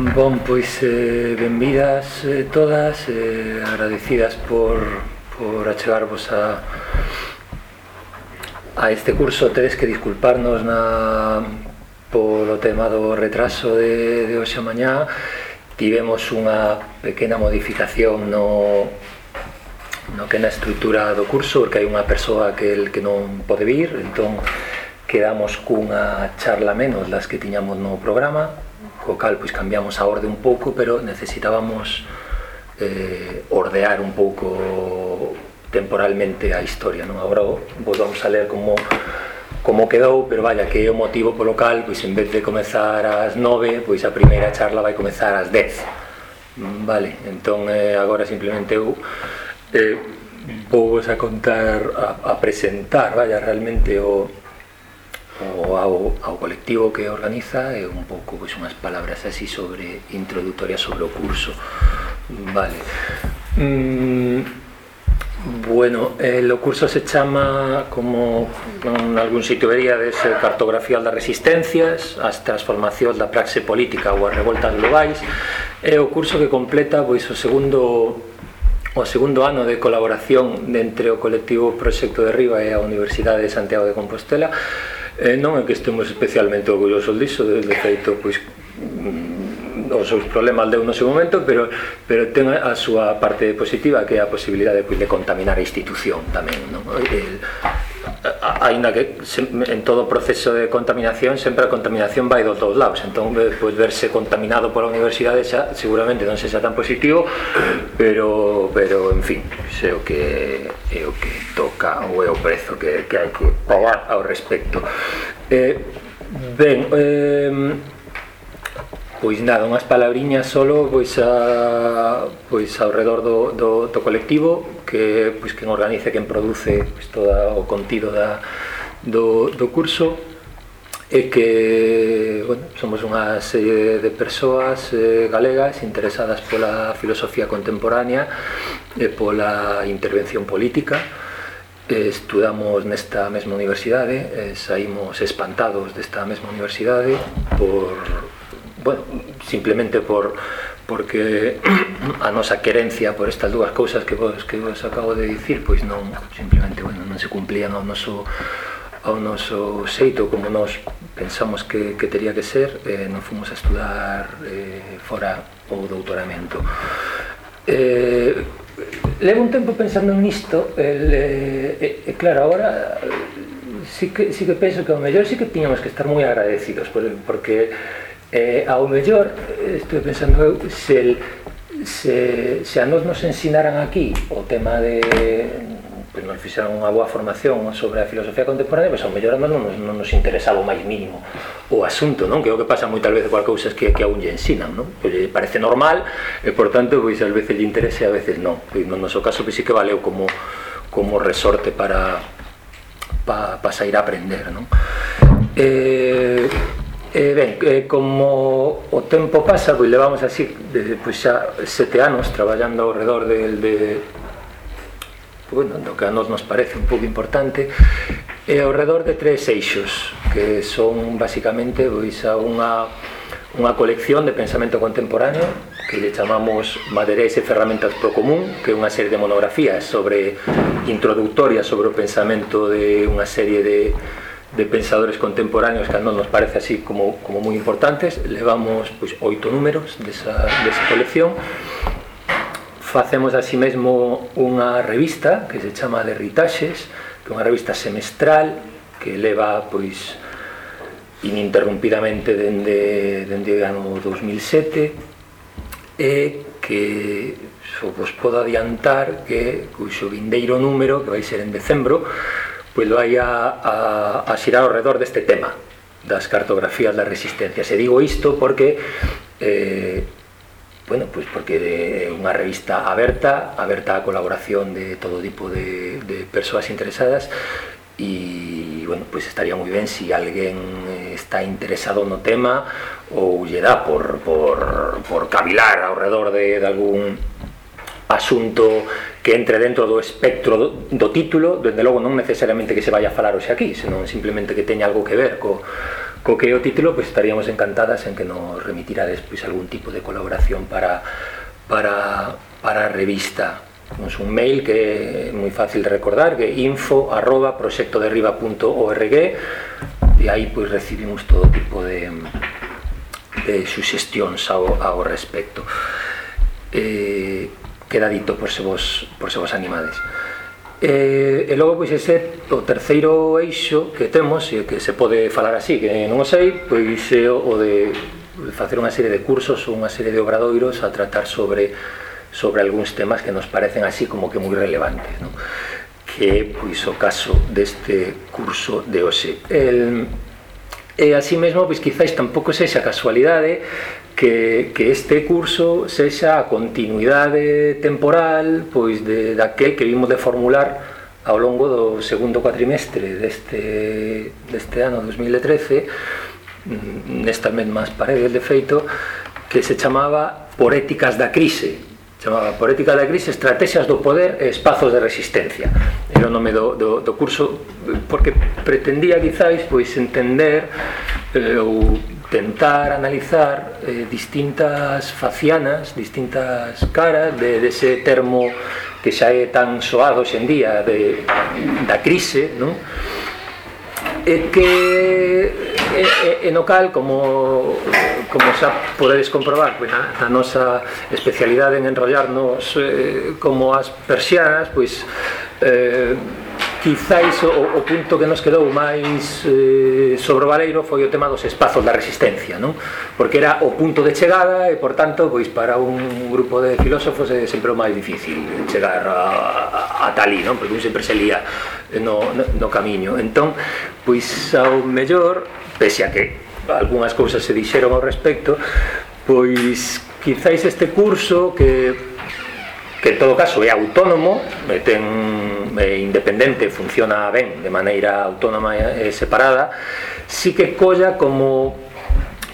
Bon, pois eh, benvidas eh, todas, eh, agradecidas por, por achegarvos a, a este curso. Tedes que disculparnos na, polo tema do retraso de, de hoxe a mañá. Tivemos unha pequena modificación no, no que na estrutura do curso, porque hai unha persoa que, el, que non pode vir, entón quedamos cunha charla menos das que tiñamos no programa co cal pois cambiamos a orde un pouco, pero necesitábamos eh, ordear un pouco temporalmente a historia, non? Agora volvamos a ler como como quedou, pero vaya, que é o motivo polo cal, pois en vez de comezar ás 9, pois a primeira charla vai comezar ás 10. Vale, entón eh, agora simplemente eu eh, vou a contar a, a presentar, vaya, realmente o o ao, ao colectivo que organiza e un pouco pois, unhas palabras así sobre introductorias sobre o curso. Vale. Mm, Bueno, eh, el o curso se chama, como en algún sitio veríades, Cartografía das Resistencias, as transformacións da praxe política ou as revoltas globais. É o curso que completa pois o segundo o segundo ano de colaboración entre o colectivo Proxecto de Riva e a Universidade de Santiago de Compostela. Eh, non é que estemos especialmente orgullosos diso, de, de feito, pois mm, os seus problemas deu no seu momento, pero pero ten a súa parte positiva que é a posibilidade pois, de contaminar a institución tamén, non? El, ainda que en todo o proceso de contaminación sempre a contaminación vai dos dous lados. Entón pois verse contaminado pola universidade xa, seguramente non se xa tan positivo pero, pero en fin pois é o que é o que toca ou é o prezo que, que hai que pagar ao respecto. Eh, ben eh, pois nada, unhas palabriñas solo pois a pois ao redor do, do, do colectivo que pois quen organiza, quen produce pois todo o contido da do, do curso e que bueno, somos unha serie de persoas eh, galegas interesadas pola filosofía contemporánea e pola intervención política. Estudamos nesta mesma universidade, eh, saímos espantados desta mesma universidade por bueno, simplemente por porque a nosa querencia por estas dúas cousas que vos que vos acabo de dicir, pois non simplemente, bueno, non se cumplían ao noso ao noso xeito como nós pensamos que, que teria que ser eh, non fomos a estudar eh, fora o doutoramento. Eh, levo un tempo pensando nisto el, eh, eh, claro, agora sí que, sí que penso que ao mellor sí que tiñamos que estar moi agradecidos porque, porque eh, ao mellor eh, estou pensando eu se, el, se, se a nos nos ensinaran aquí o tema de pues, nos fixeran unha boa formación sobre a filosofía contemporánea, pois pues, ao mellor non, non, non nos interesaba o máis mínimo o asunto, non? Que é o que pasa moitas veces coas cousas que, que aún lle ensinan, non? Que lle eh, parece normal, e por tanto, pois pues, ás veces lle interese, a veces non. E no noso caso, pois pues, sí que valeu como, como resorte para, para pa sair a aprender, non? Eh, Eh, ben, eh, como o tempo pasa, pois levamos así desde pois xa sete anos traballando ao redor del de bueno, do que a nos nos parece un pouco importante e ao redor de tres eixos que son basicamente pois a unha unha colección de pensamento contemporáneo que lle chamamos Madereis e Ferramentas pro Común, que é unha serie de monografías sobre introductorias sobre o pensamento de unha serie de de pensadores contemporáneos que non nos parece así como, como moi importantes levamos pois, oito números desa, desa colección. Facemos así mesmo unha revista que se chama de Ritaxes que é unha revista semestral que leva pois ininterrumpidamente dende, dende o ano 2007 e que so, vos podo adiantar que cuxo vindeiro número que vai ser en decembro pois vai a, a, a xirar ao redor deste tema das cartografías da resistencia. Se digo isto porque eh, bueno, pois porque é unha revista aberta, aberta á colaboración de todo tipo de, de persoas interesadas e bueno, pois estaría moi ben se si alguén eh, está interesado no tema ou lle dá por, por, por cavilar ao redor de, de algún asunto que entre dentro do espectro do, do título, dende logo non necesariamente que se vaya a falar hoxe aquí, senón simplemente que teña algo que ver co, co que é o título, pois estaríamos encantadas en que nos remitirades pois algún tipo de colaboración para para para a revista. Nos un mail que é moi fácil de recordar, que info arroba proxectoderriba.org e aí pois recibimos todo tipo de de suxestións ao, ao respecto. Eh, queda dito por se vos, por se vos animades. E, e logo, pois, ese o terceiro eixo que temos, e que se pode falar así, que non o sei, pois é o de facer unha serie de cursos ou unha serie de obradoiros a tratar sobre sobre algúns temas que nos parecen así como que moi relevantes, non? que é pois, o caso deste curso de hoxe. El, e así mesmo, pois quizáis tampouco sexa casualidade que, que este curso sexa a continuidade temporal pois de, daquel que vimos de formular ao longo do segundo cuatrimestre deste, deste ano 2013 mm, nestas mesmas paredes de feito que se chamaba por éticas da crise. Chamaba por ética da crise estrategias do poder e espazos de resistencia. Era o nome do, do, do curso porque pretendía quizáis pois entender eh, ou tentar analizar eh, distintas facianas, distintas caras de, de ese termo que xa é tan soado hoxendía de, da crise, non? e que eh, eh, e, e no cal como como xa podedes comprobar pois, na, na nosa especialidade en enrollarnos eh, como as persianas pois eh, quizáis o, o punto que nos quedou máis eh, sobre o Valeiro foi o tema dos espazos da resistencia non? porque era o punto de chegada e por tanto pois para un grupo de filósofos é sempre o máis difícil chegar a, a, a talí non? porque un sempre se lía no, no, no camiño entón pois ao mellor pese a que algunhas cousas se dixeron ao respecto pois quizáis este curso que que en todo caso é autónomo e ten é independente funciona ben de maneira autónoma e separada si que colla como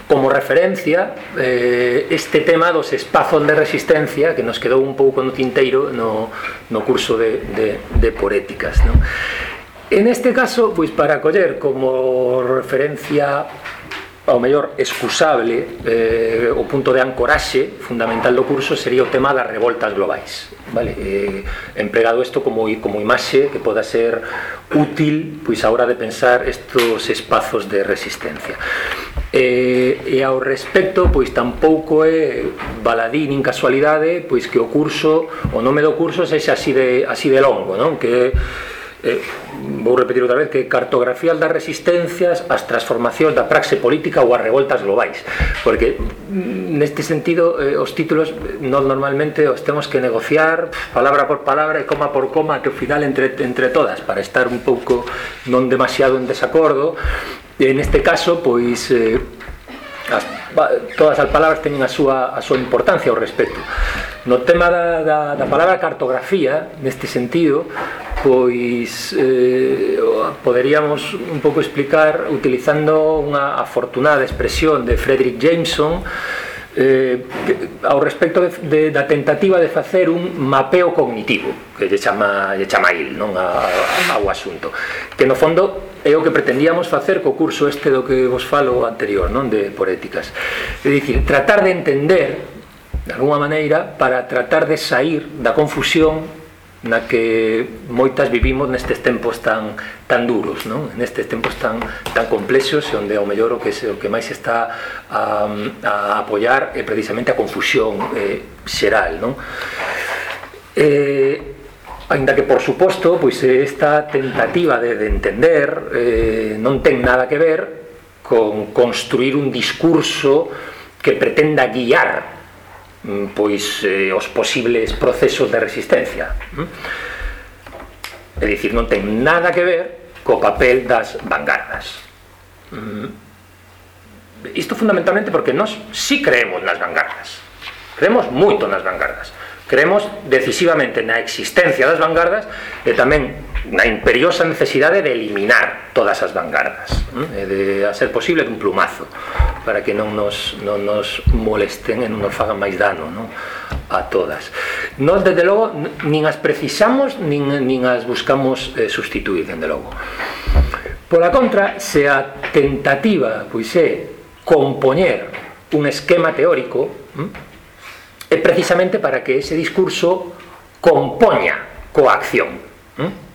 como referencia eh, este tema dos espazos de resistencia que nos quedou un pouco no tinteiro no, no curso de, de, de poéticas no? en este caso pois para coller como referencia ao mellor excusable eh, o punto de ancoraxe fundamental do curso sería o tema das revoltas globais vale? eh, empregado isto como, como imaxe que poda ser útil pois a hora de pensar estos espazos de resistencia eh, e ao respecto pois tampouco é baladí nin casualidade pois que o curso o nome do curso sexa así de, así de longo non? que eh, vou repetir outra vez que cartografía das resistencias as transformacións da praxe política ou as revoltas globais. Porque mm, neste sentido eh, os títulos eh, non normalmente os temos que negociar palabra por palabra e coma por coma que ao final entre, entre todas para estar un pouco non demasiado en desacordo. E neste caso pois eh, as, todas as palabras teñen a súa, a súa importancia ao respecto. No tema da, da, da palabra cartografía neste sentido pois eh, poderíamos un pouco explicar utilizando unha afortunada expresión de Frederick Jameson eh, ao respecto de, de, da tentativa de facer un mapeo cognitivo que lle chama, lle chama il non a, a, ao asunto que no fondo é o que pretendíamos facer co curso este do que vos falo anterior non de por éticas. É dicir, tratar de entender de alguma maneira para tratar de sair da confusión na que moitas vivimos nestes tempos tan tan duros, non? Nestes tempos tan tan complexos onde ao mellor o que o que máis está a, a apoiar é precisamente a confusión eh, xeral, non? Eh, Ainda que, por suposto, pois esta tentativa de, de entender eh, non ten nada que ver con construir un discurso que pretenda guiar Mm, pois eh, os posibles procesos de resistencia. É dicir, non ten nada que ver co papel das vanguardas. Mm. Isto fundamentalmente porque nós sí creemos nas vanguardas. Creemos moito nas vanguardas. Creemos decisivamente na existencia das vanguardas e tamén na imperiosa necesidade de eliminar todas as vanguardas eh, de, a ser posible dun plumazo para que non nos, non nos molesten e non nos fagan máis dano non? a todas non, desde logo, nin as precisamos nin, nin as buscamos eh, sustituir, desde logo pola contra, se a tentativa pois é compoñer un esquema teórico eh, é precisamente para que ese discurso compoña coa acción hm,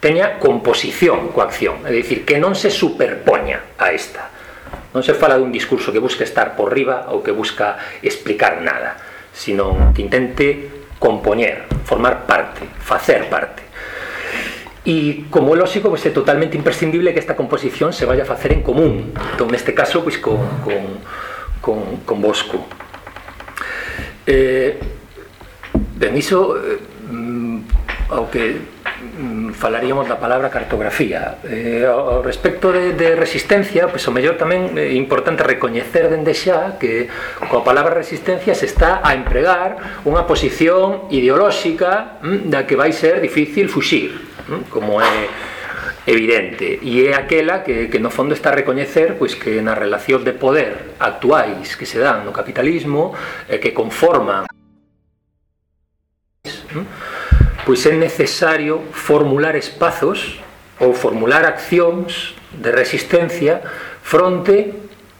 teña composición coa acción, é dicir, que non se superpoña a esta. Non se fala dun discurso que busca estar por riba ou que busca explicar nada, sino que intente compoñer, formar parte, facer parte. E como é lógico, pois é totalmente imprescindible que esta composición se vaya a facer en común. Entón, neste caso, pois con, con, con, con Bosco. Eh, ben, iso, eh, mm, ao que Mm, falaríamos da palabra cartografía. Eh, ao respecto de, de resistencia, pois o mellor tamén é importante recoñecer dende xa que coa palabra resistencia se está a empregar unha posición ideolóxica mm, da que vai ser difícil fuxir, mm, como é evidente e é aquela que, que no fondo está a recoñecer pois, que na relación de poder actuais que se dan no capitalismo eh, que conforman mm, pois é necesario formular espazos ou formular accións de resistencia fronte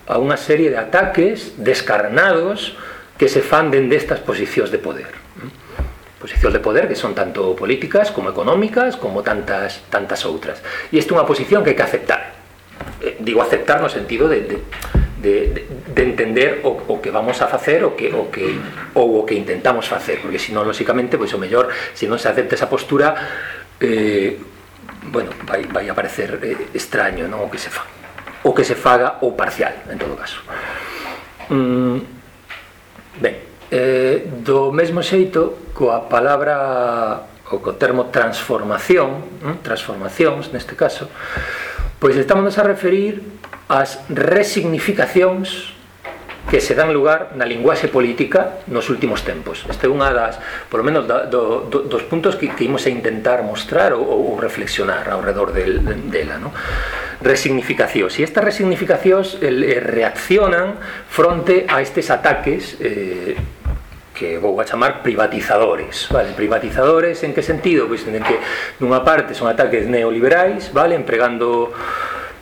a unha serie de ataques descarnados que se fan dende estas posicións de poder. Posicións de poder que son tanto políticas como económicas, como tantas tantas outras. E isto é unha posición que hai que aceptar. Eh, digo aceptar no sentido de, de de, de entender o, o que vamos a facer o que, o que, ou o que intentamos facer porque senón, lóxicamente, pois o mellor se non se acepta esa postura eh, bueno, vai, vai a parecer eh, extraño non o que se fa o que se faga ou parcial en todo caso. Mm, ben eh, do mesmo xeito coa palabra o co termo transformación mm, transformacións neste caso pois estamos a referir as resignificacións que se dan lugar na linguaxe política nos últimos tempos. Este é unha das, polo menos, da, do, do, dos puntos que, que imos a intentar mostrar ou, ou reflexionar ao redor del, dela. No? Resignificacións. E estas resignificacións eh, reaccionan fronte a estes ataques eh, que vou a chamar privatizadores, vale? Privatizadores en que sentido? Pois en que nunha parte son ataques neoliberais, vale? Empregando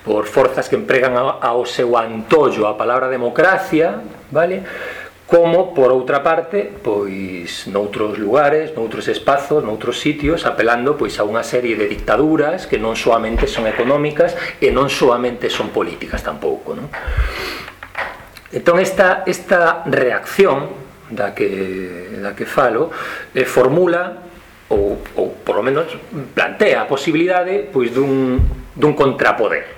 por forzas que empregan ao seu antollo a palabra democracia, vale? Como, por outra parte, pois noutros lugares, noutros espazos, noutros sitios, apelando pois a unha serie de dictaduras que non soamente son económicas e non soamente son políticas tampouco, non? Entón esta esta reacción da que da que falo eh, formula ou, ou por lo menos plantea a posibilidade pois dun, dun contrapoder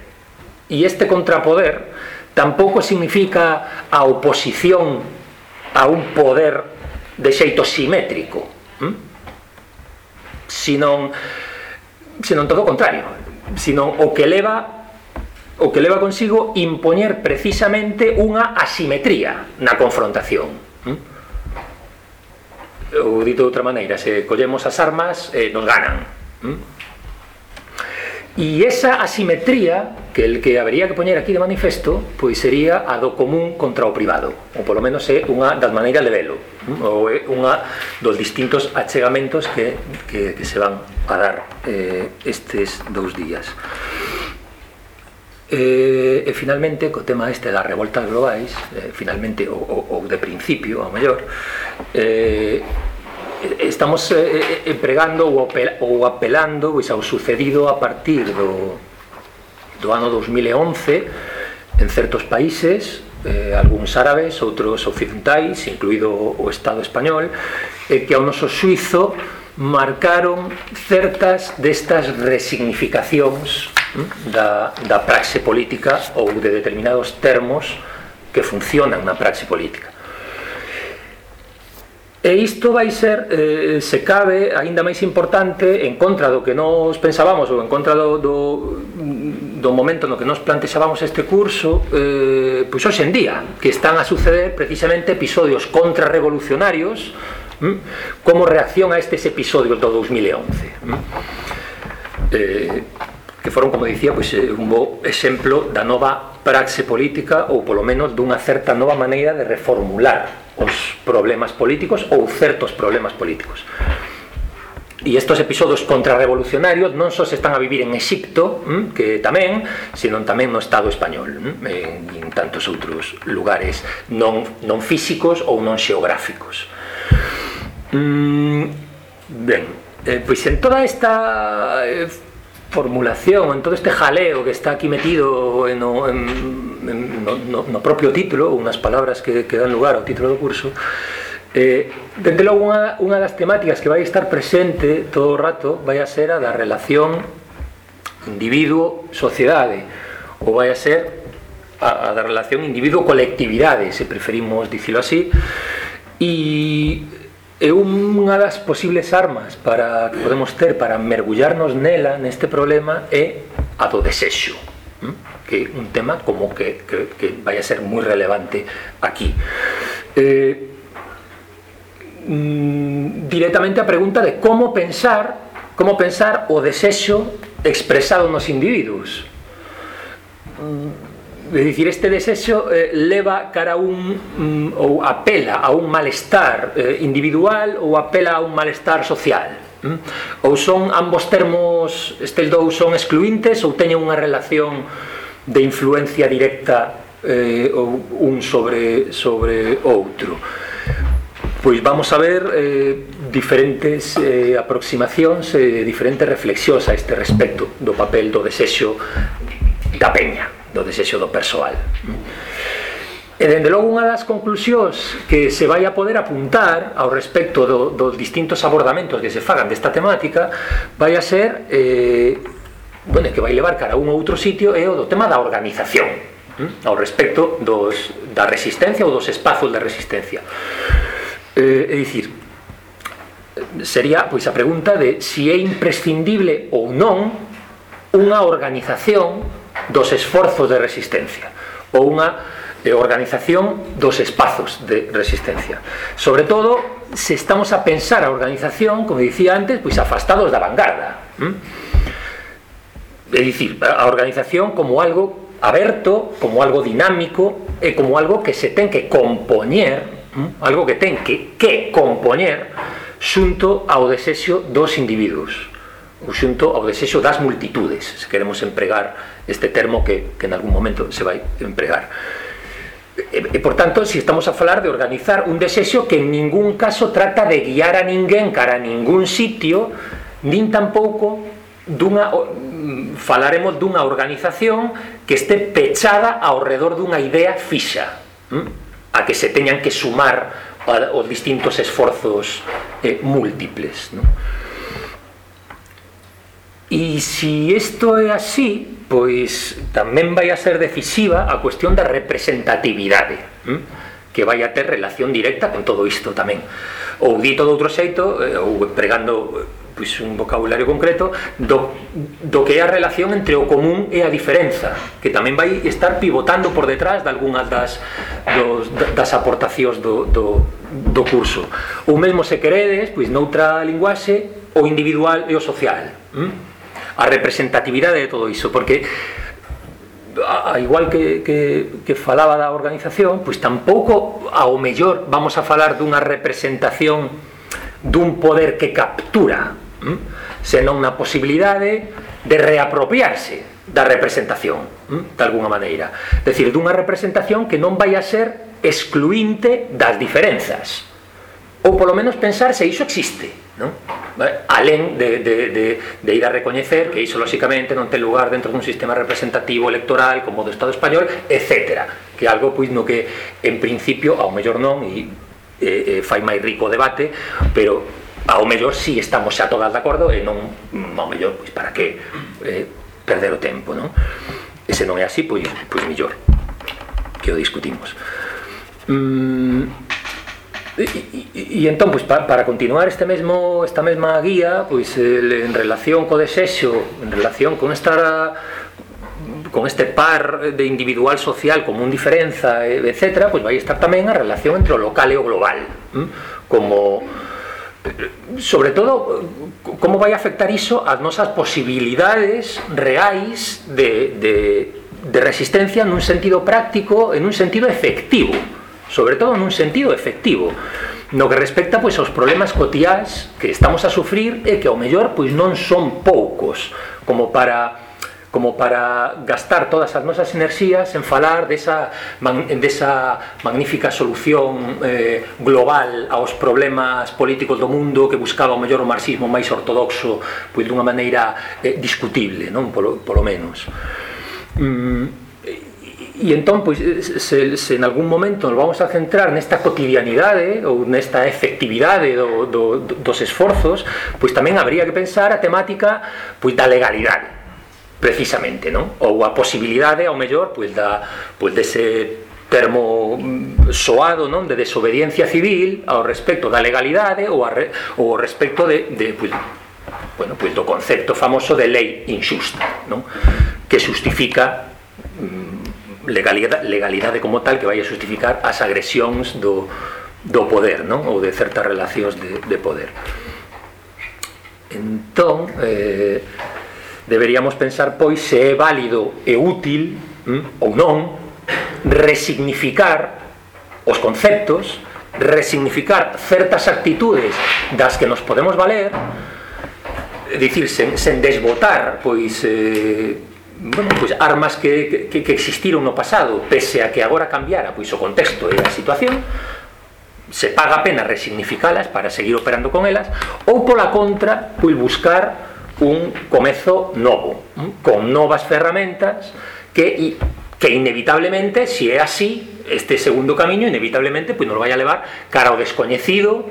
e este contrapoder tampouco significa a oposición a un poder de xeito simétrico, sino senón todo o contrario, sino o que leva o que leva consigo impoñer precisamente unha asimetría na confrontación. Ou dito de outra maneira, se collemos as armas, eh, nos ganan. E esa asimetría que el que habería que poñer aquí de manifesto pois sería a do común contra o privado ou polo menos é unha das maneiras de velo hm? ou é unha dos distintos achegamentos que, que, que se van a dar eh, estes dous días. E, e finalmente, co tema este das revoltas globais, eh, finalmente, ou, ou de principio, ao mellor, eh, estamos eh, eh empregando ou, ou apelando pois, ao sucedido a partir do, do ano 2011 en certos países eh, algúns árabes, outros occidentais, incluído o Estado español, e eh, que ao noso suizo marcaron certas destas resignificacións hm, da, da praxe política ou de determinados termos que funcionan na praxe política. E isto vai ser, eh, se cabe, aínda máis importante en contra do que nos pensábamos ou en contra do, do, do momento no que nos plantexábamos este curso eh, pois hoxe en día, que están a suceder precisamente episodios contrarrevolucionarios hm, como reacción a estes episodios do 2011 hm. Mm. eh, que foron, como dicía, pois, eh, un bo exemplo da nova praxe política ou polo menos dunha certa nova maneira de reformular os problemas políticos ou certos problemas políticos. E estos episodios contrarrevolucionarios non só se están a vivir en Egipto hm, que tamén, senón tamén no Estado español, hm, en tantos outros lugares non, non físicos ou non xeográficos. Hm, ben, eh, pois en toda esta eh, formulación, en todo este jaleo que está aquí metido en, no, en, en, no, no, propio título, unas palabras que, que dan lugar ao título do curso, eh, dende logo unha, unha das temáticas que vai estar presente todo o rato vai a ser a da relación individuo-sociedade, ou vai a ser a, a da relación individuo-colectividade, se preferimos dicilo así, e é unha das posibles armas para que podemos ter para mergullarnos nela neste problema é a do desexo que un tema como que, que, que a ser moi relevante aquí. Eh, mm, directamente a pregunta de como pensar como pensar o desexo expresado nos individuos. Mm, É dicir, este desexo eh, leva cara a un mm, ou apela a un malestar eh, individual ou apela a un malestar social. Mm? Ou son ambos termos, estes dous son excluintes ou teñen unha relación de influencia directa eh, ou un sobre sobre outro. Pois vamos a ver eh, diferentes eh, aproximacións e eh, diferentes reflexións a este respecto do papel do desexo da peña do desexo do persoal. E dende logo unha das conclusións que se vai a poder apuntar ao respecto do, dos distintos abordamentos que se fagan desta temática vai a ser eh, bueno, que vai levar cara a un ou outro sitio é o do tema da organización hm, ao respecto dos, da resistencia ou dos espazos de resistencia eh, é dicir sería pois a pregunta de se si é imprescindible ou non unha organización dos esforzos de resistencia ou unha eh, organización dos espazos de resistencia. Sobre todo, se estamos a pensar a organización, como dicía antes, pois afastados da vanguarda. Hm? É dicir, a organización como algo aberto, como algo dinámico, e como algo que se ten que compoñer, hm? algo que ten que, que compoñer xunto ao desexo dos individuos xunto ao desexo das multitudes, se queremos empregar este termo que, que en algún momento se vai empregar. E, e, por tanto, se si estamos a falar de organizar un desexo que en ningún caso trata de guiar a ninguén cara a ningún sitio, nin tampouco dunha mm, falaremos dunha organización que este pechada ao redor dunha idea fixa, hm, a que se teñan que sumar os distintos esforzos eh, múltiples, non? E se si isto é así, pois tamén vai a ser decisiva a cuestión da representatividade, que vai a ter relación directa con todo isto tamén. Ou dito de outro xeito, eh, ou pregando eh, pois un vocabulario concreto do, do que é a relación entre o común e a diferenza que tamén vai estar pivotando por detrás de algunhas das, dos, das aportacións do, do, do curso ou mesmo se queredes pois noutra linguaxe o individual e o social hm? a representatividade de todo iso porque a, igual que, que, que falaba da organización pois tampouco ao mellor vamos a falar dunha representación dun poder que captura hm? senón na posibilidade de reapropiarse da representación mm, hm? de alguna maneira decir, dunha representación que non vai a ser excluinte das diferenzas ou polo menos pensar se iso existe non? Alén de, de, de, de ir a recoñecer que iso lóxicamente non ten lugar dentro dun sistema representativo electoral como do Estado español, etc. Que algo pois no que en principio ao mellor non e e, eh, fai máis rico o debate, pero ao mellor si sí, estamos xa todas de acordo e non mm, ao mellor pois para que eh, perder o tempo, non? E se non é así, pois, pois mellor que o discutimos. Mm, e, e, e para, continuar este mesmo esta mesma guía pois el, en relación co desexo en relación con esta con este par de individual social como un diferenza, etc., pois vai estar tamén a relación entre o local e o global, como sobre todo como vai afectar iso as nosas posibilidades reais de, de, de resistencia nun sentido práctico en un sentido efectivo sobre todo nun sentido efectivo no que respecta pois aos problemas cotiás que estamos a sufrir e que ao mellor pois non son poucos como para como para gastar todas as nosas enerxías en falar desa, desa magnífica solución eh, global aos problemas políticos do mundo que buscaba o mellor o marxismo máis ortodoxo pois dunha maneira eh, discutible, non polo, polo menos. Mm, E entón, pois, eh, se, se en algún momento nos vamos a centrar nesta cotidianidade ou nesta efectividade do, do, dos esforzos, pois tamén habría que pensar a temática pois, da legalidade precisamente, non? Ou a posibilidade ao mellor pois da pois dese termo mm, soado non de desobediencia civil ao respecto da legalidade ou, a, ou ao respecto de, de pois, bueno, pois do concepto famoso de lei injusta non? que justifica mm, legalidade, legalidade como tal que vai a justificar as agresións do, do poder non? Ou de certas relacións de, de poder. Entón eh, deberíamos pensar pois se é válido e útil mm, ou non resignificar os conceptos resignificar certas actitudes das que nos podemos valer dicir sen, sen desbotar pois eh, bueno, pois armas que, que, que existiron no pasado pese a que agora cambiara pois o contexto e a situación se paga a pena resignificalas para seguir operando con elas ou pola contra pois buscar un comezo novo con novas ferramentas que que inevitablemente se si é así este segundo camiño inevitablemente pois nos vai a levar cara ao descoñecido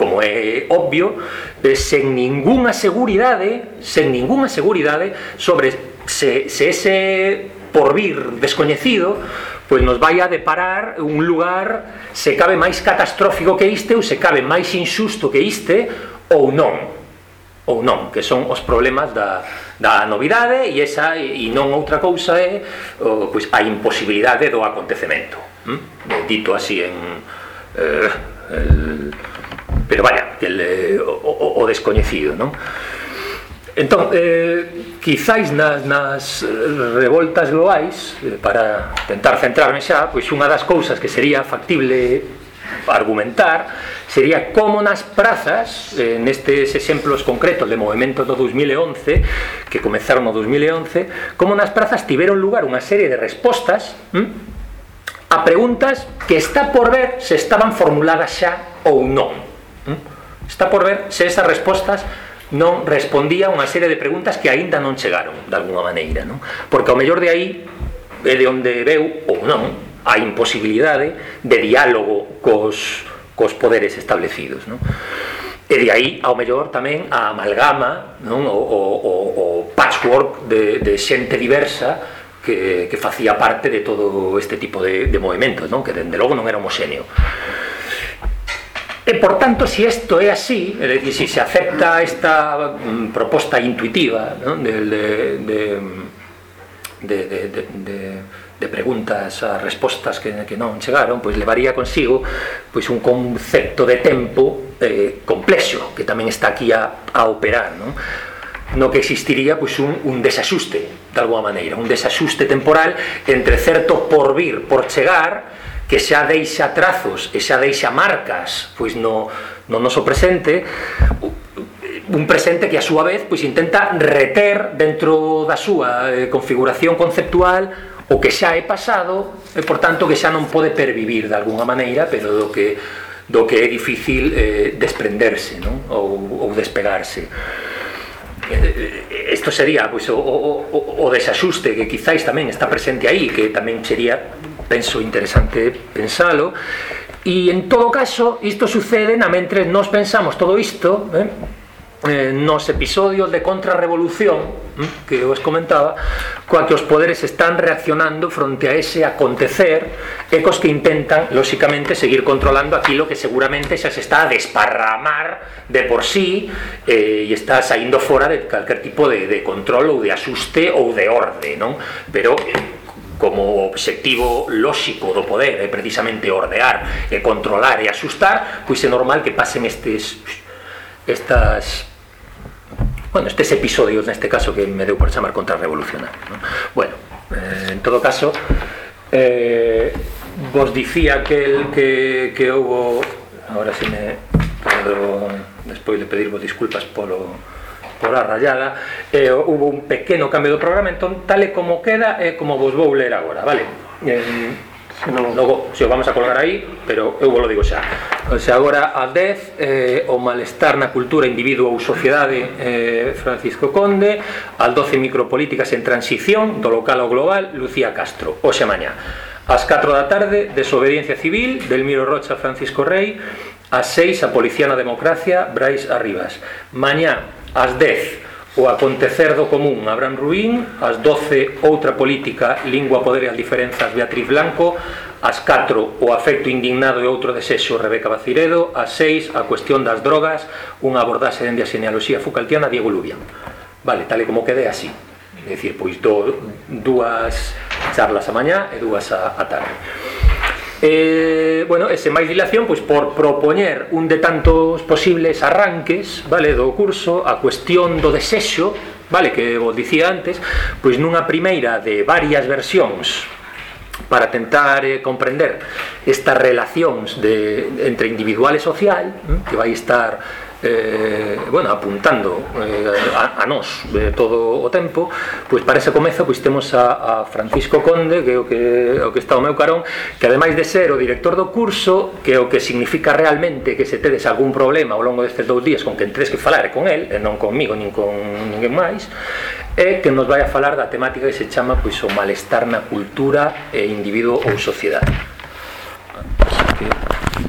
como é obvio, eh, sen ningunha seguridade, sen ningunha seguridade sobre se, se ese porvir descoñecido pois nos vai a deparar un lugar se cabe máis catastrófico que iste ou se cabe máis insusto que iste ou non ou non, que son os problemas da, da novidade e esa e non outra cousa é o, pois a imposibilidade do acontecemento hm? dito así en eh, el, pero vaya que el, o, o, o descoñecido non? entón eh, quizáis nas, nas revoltas globais eh, para tentar centrarme xa pois unha das cousas que sería factible argumentar sería como nas prazas eh, nestes exemplos concretos de movimento do 2011 que comezaron no 2011 como nas prazas tiveron lugar unha serie de respostas hm, a preguntas que está por ver se estaban formuladas xa ou non hm? está por ver se esas respostas non respondía a unha serie de preguntas que aínda non chegaron, de alguna maneira, non? Porque ao mellor de aí é de onde veu ou non a imposibilidade de diálogo cos, cos poderes establecidos, non? E de aí, ao mellor, tamén a amalgama, non? O, o, o, o patchwork de, de xente diversa que, que facía parte de todo este tipo de, de movimentos, non? que dende logo non era homoxéneo. E, por tanto, si isto é así, si se acepta esta mm, proposta intuitiva ¿no? de, de, de, de, preguntas a respostas que, que non chegaron, pois levaría consigo pois un concepto de tempo eh, complexo, que tamén está aquí a, a operar, non? no que existiría pois un, un desaxuste de alguma maneira, un desaxuste temporal entre certo porvir por chegar que xa deixa trazos e xa deixa marcas pois no, no noso presente un presente que a súa vez pois intenta reter dentro da súa eh, configuración conceptual o que xa é pasado e por tanto que xa non pode pervivir de alguna maneira pero do que do que é difícil eh, desprenderse non? Ou, ou despegarse eh, isto sería pois, o, o, o desaxuste que quizáis tamén está presente aí que tamén sería penso interesante pensalo e en todo caso isto sucede na mentre nos pensamos todo isto eh, eh, nos episodios de contrarrevolución eh, que os comentaba coa que os poderes están reaccionando fronte a ese acontecer ecos que intentan lóxicamente seguir controlando aquilo que seguramente xa se está a desparramar de por sí eh, e está saindo fora de calquer tipo de, de control ou de asuste ou de orde non? pero eh, como obxectivo lóxico do poder é precisamente ordear e controlar e asustar, pois é normal que pasen estes estas bueno, estes episodios neste caso que me deu por chamar contrarrevolucionario ¿no? bueno, eh, en todo caso eh, vos dicía que el que, que hubo ahora se me podo despois de pedirvos disculpas polo por a rayada e eh, houve un pequeno cambio do programa entón tal e como queda é eh, como vos vou ler agora vale eh, non, logo, se o vamos a colgar aí pero eu vos lo digo xa o sea, agora a 10 eh, o malestar na cultura individuo ou sociedade eh, Francisco Conde al 12 micropolíticas en transición do local ao global Lucía Castro hoxe mañá As 4 da tarde, desobediencia civil, Delmiro Rocha, Francisco Rey. As 6, a Policía na Democracia, Brais Arribas. Mañá, As 10, o acontecer do común, Abraham Ruín. As 12, outra política, lingua, poder e as diferenzas, Beatriz Blanco. As 4, o afecto indignado e outro desexo, Rebeca Baciredo. As 6, a cuestión das drogas, unha abordase dende a genealoxía Foucaultiana, Diego Lubian. Vale, tal e como quede así. É dicir, pois do, dúas charlas a mañá e dúas a, a tarde. Eh, bueno, ese máis dilación pois por propoñer un de tantos posibles arranques, vale, do curso, a cuestión do desexo, vale, que vos dicía antes, pois nunha primeira de varias versións para tentar eh, comprender estas relacións de, entre individual e social, mm, que vai estar eh, bueno, apuntando eh, a, a nós eh, todo o tempo, pois para ese comeza pois temos a, a Francisco Conde, que é o que, o que está o meu carón, que ademais de ser o director do curso, que é o que significa realmente que se tedes algún problema ao longo destes dous días con que tedes que falar con el, e non conmigo, nin con ninguén máis, é que nos vai a falar da temática que se chama pois o malestar na cultura e individuo ou sociedade. Así que...